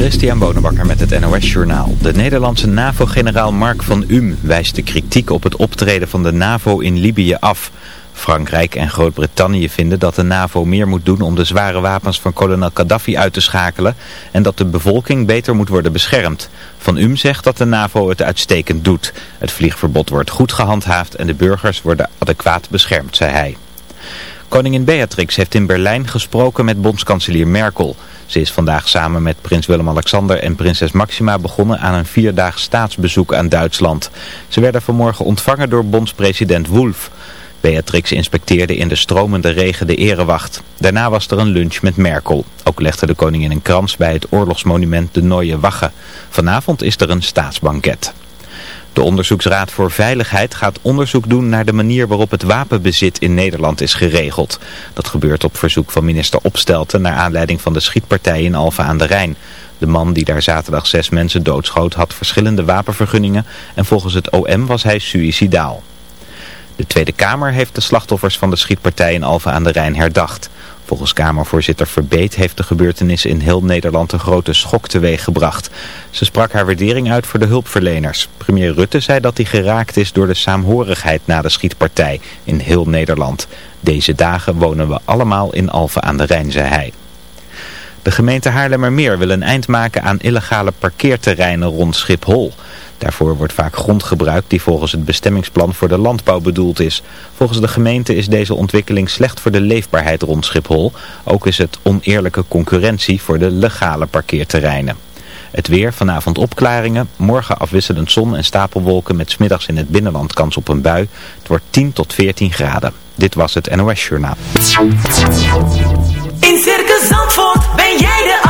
Christian Bonenbakker met het NOS Journaal. De Nederlandse NAVO-generaal Mark van Um wijst de kritiek op het optreden van de NAVO in Libië af. Frankrijk en Groot-Brittannië vinden dat de NAVO meer moet doen om de zware wapens van kolonel Gaddafi uit te schakelen en dat de bevolking beter moet worden beschermd. Van Um zegt dat de NAVO het uitstekend doet. Het vliegverbod wordt goed gehandhaafd en de burgers worden adequaat beschermd, zei hij. Koningin Beatrix heeft in Berlijn gesproken met bondskanselier Merkel. Ze is vandaag samen met prins Willem-Alexander en prinses Maxima begonnen aan een vierdaags staatsbezoek aan Duitsland. Ze werden vanmorgen ontvangen door bondspresident Wolf. Beatrix inspecteerde in de stromende regen de erewacht. Daarna was er een lunch met Merkel. Ook legde de koningin een krans bij het oorlogsmonument de Neue Wache. Vanavond is er een staatsbanket. De Onderzoeksraad voor Veiligheid gaat onderzoek doen naar de manier waarop het wapenbezit in Nederland is geregeld. Dat gebeurt op verzoek van minister Opstelten naar aanleiding van de schietpartij in Alphen aan de Rijn. De man die daar zaterdag zes mensen doodschoot had verschillende wapenvergunningen en volgens het OM was hij suïcidaal. De Tweede Kamer heeft de slachtoffers van de schietpartij in Alphen aan de Rijn herdacht. Volgens Kamervoorzitter Verbeet heeft de gebeurtenis in heel Nederland een grote schok teweeg gebracht. Ze sprak haar waardering uit voor de hulpverleners. Premier Rutte zei dat hij geraakt is door de saamhorigheid na de schietpartij in heel Nederland. Deze dagen wonen we allemaal in Alphen aan de Rijn, zei hij. De gemeente Haarlemmermeer wil een eind maken aan illegale parkeerterreinen rond Schiphol. Daarvoor wordt vaak grond gebruikt die volgens het bestemmingsplan voor de landbouw bedoeld is. Volgens de gemeente is deze ontwikkeling slecht voor de leefbaarheid rond Schiphol. Ook is het oneerlijke concurrentie voor de legale parkeerterreinen. Het weer, vanavond opklaringen, morgen afwisselend zon en stapelwolken met smiddags in het binnenland kans op een bui. Het wordt 10 tot 14 graden. Dit was het NOS Journaal. In Circus Zandvoort ben jij de.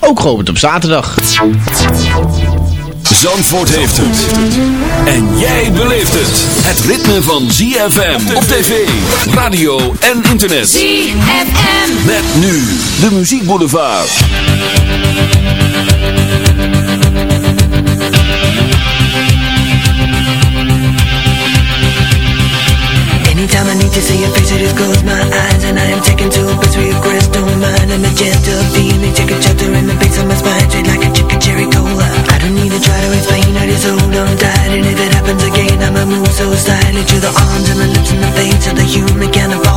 ook geopend op zaterdag. Zandvoort heeft het. En jij beleeft het. Het ritme van ZFM op tv, radio en internet. ZFM. Met nu de muziekboulevard. Anytime I need to see your face, I just close my eyes And I am taken to a place where your crystal mind And a the my like a cherry cola. I don't need to try to explain, And if it happens again, I'ma move so silently To the arms and the lips and the face of the human kind of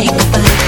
make, but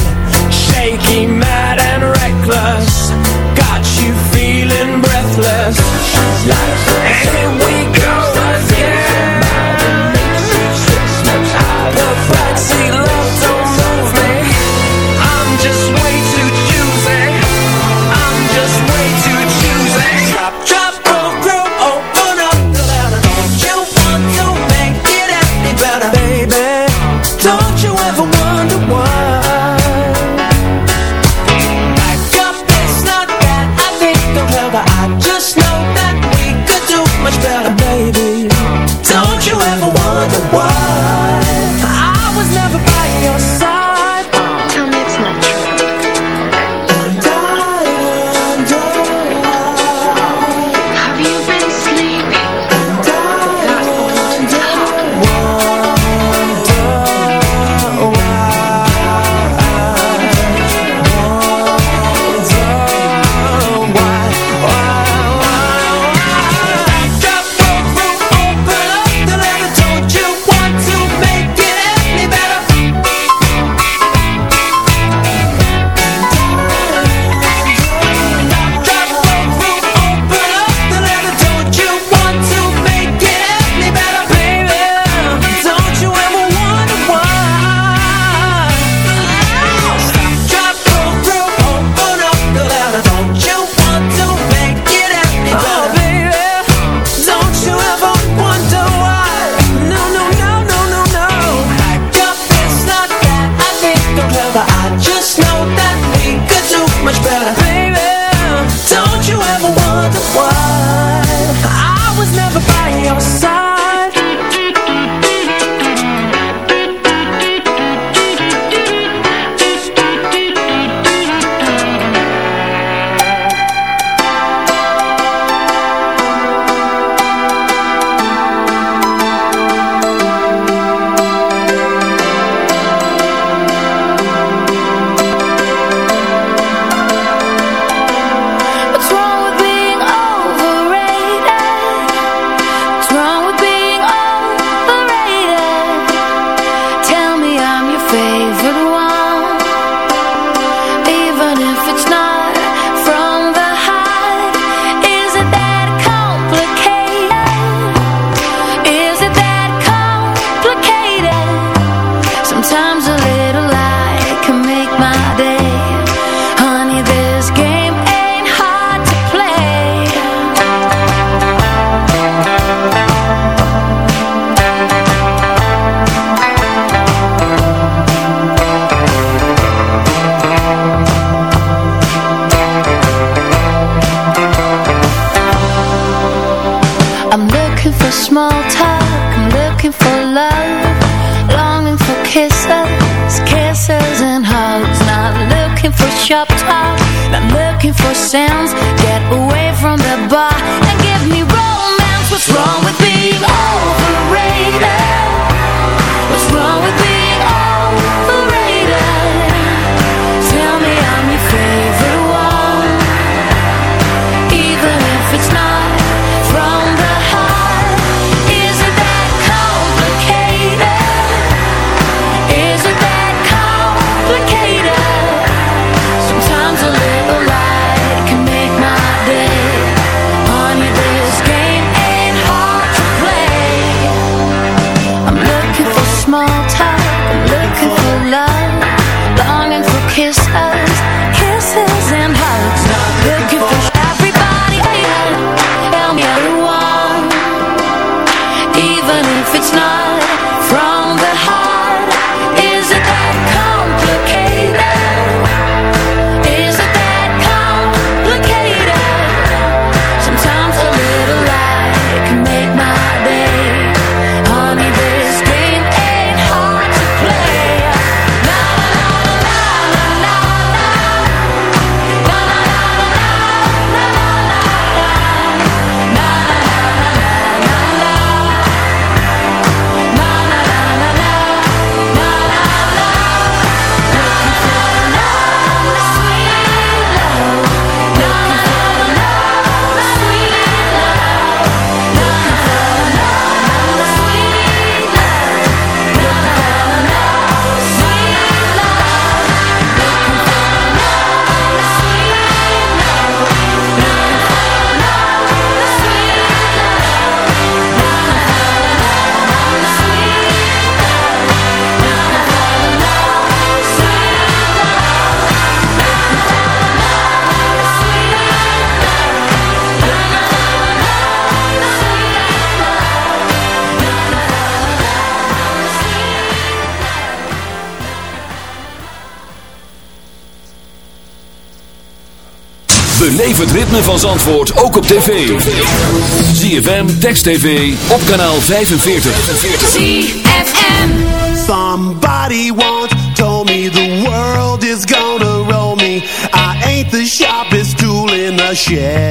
just van Zandvoort ook op tv. ZFM, Text TV, op kanaal 45. ZFM Somebody once told me the world is gonna roll me. I ain't the sharpest tool in the shed.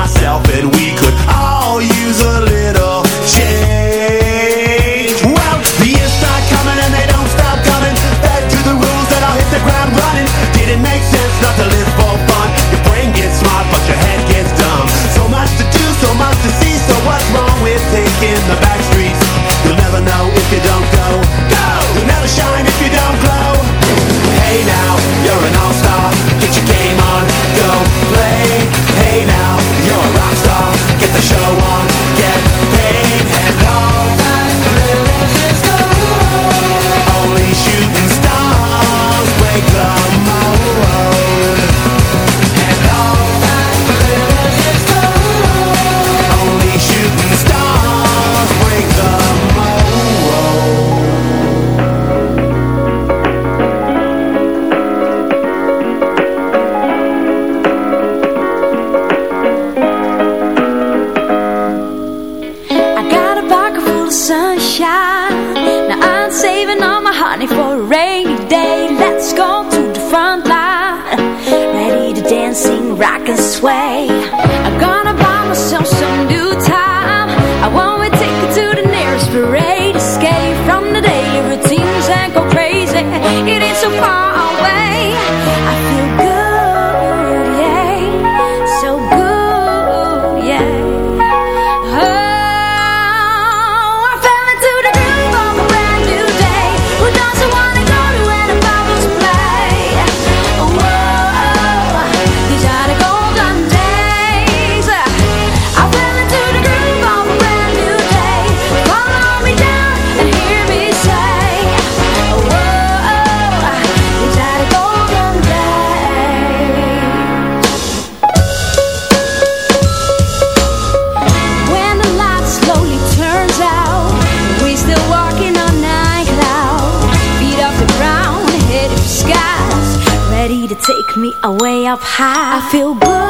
myself And we could up high. I feel good,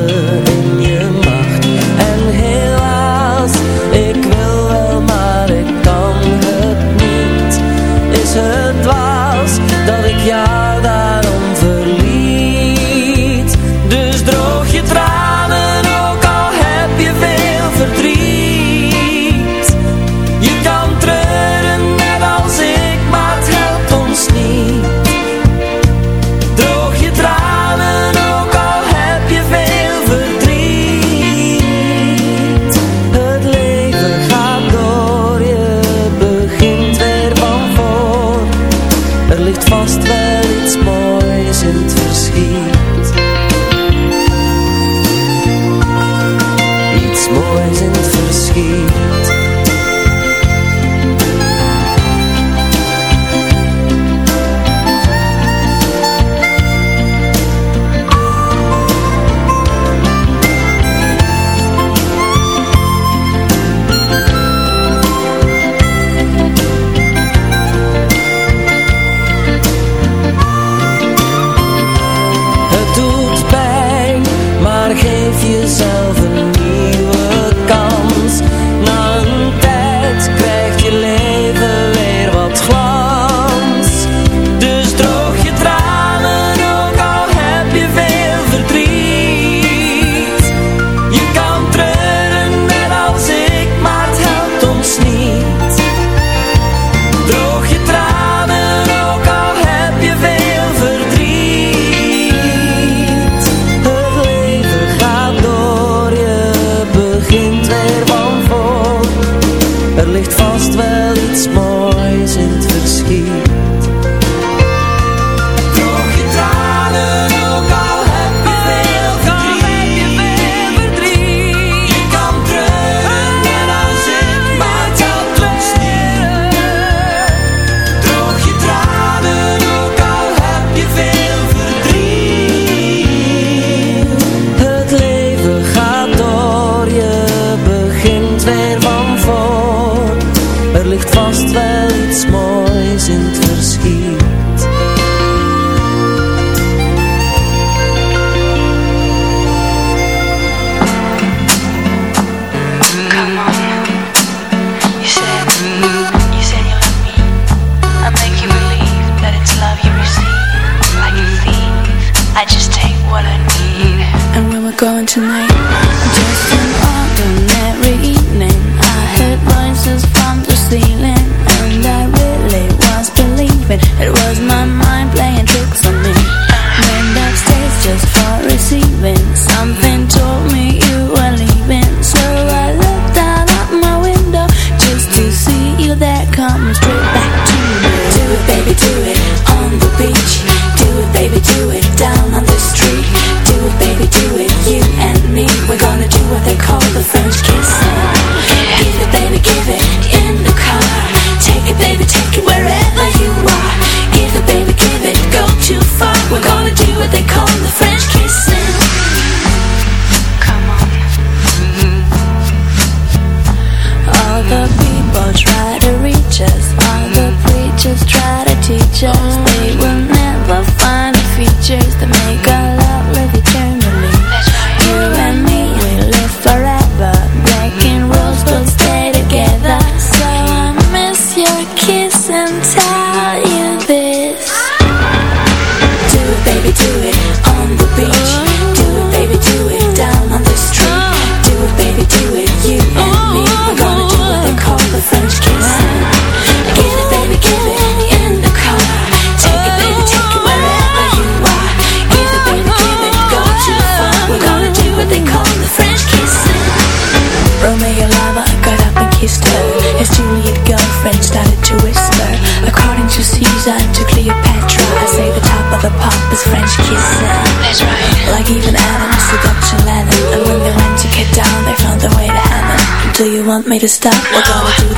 made it stop. Look how I do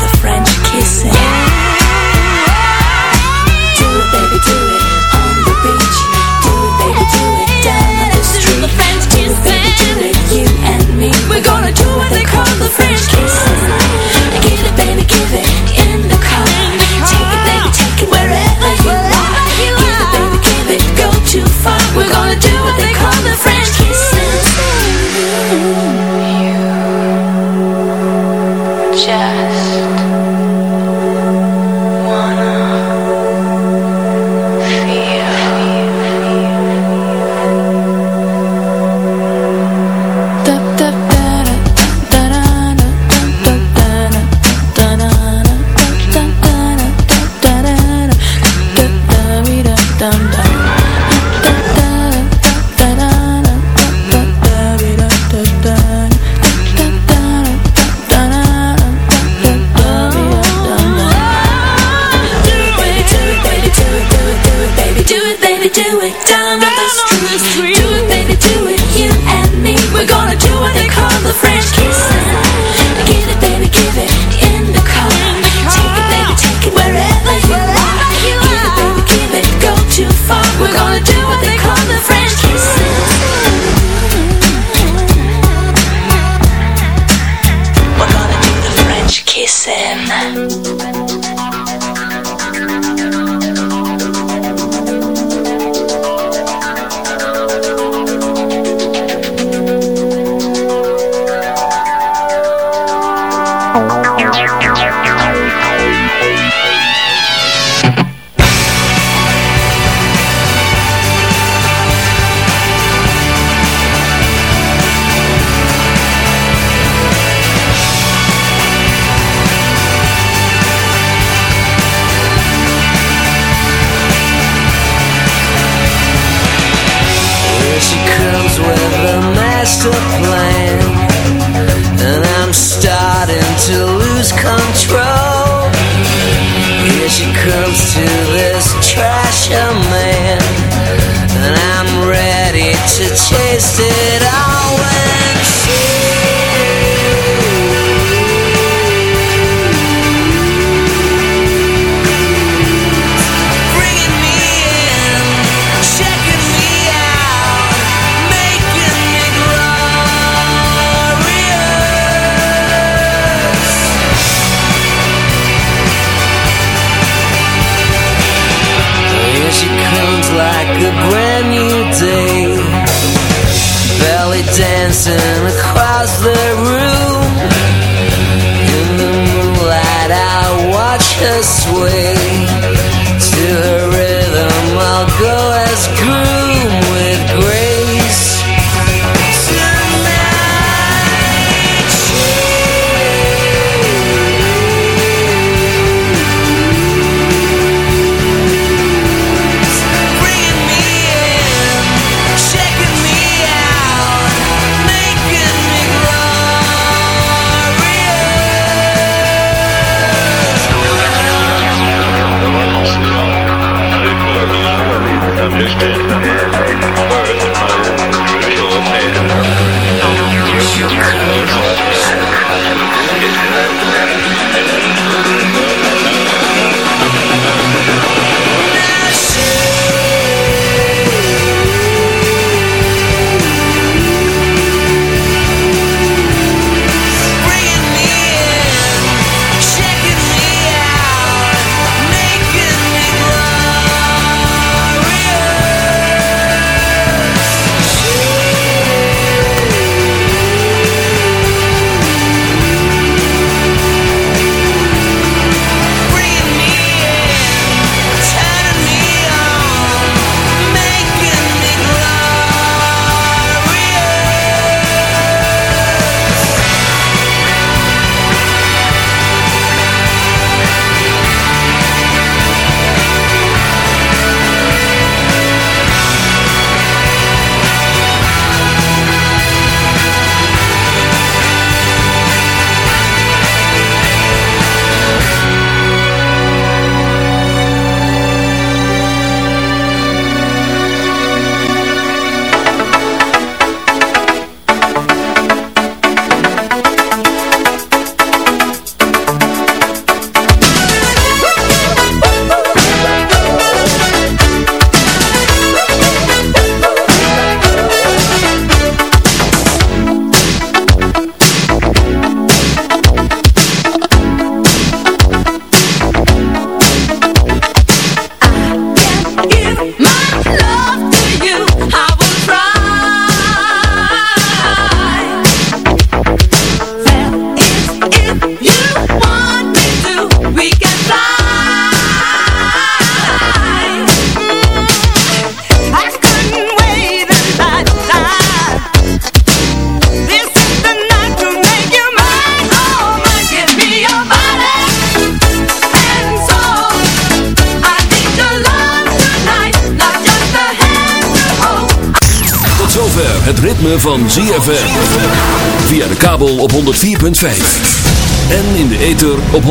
op 106.9.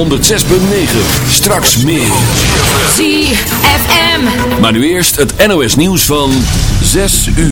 Straks meer. ZFM. Maar nu eerst het NOS nieuws van 6 uur.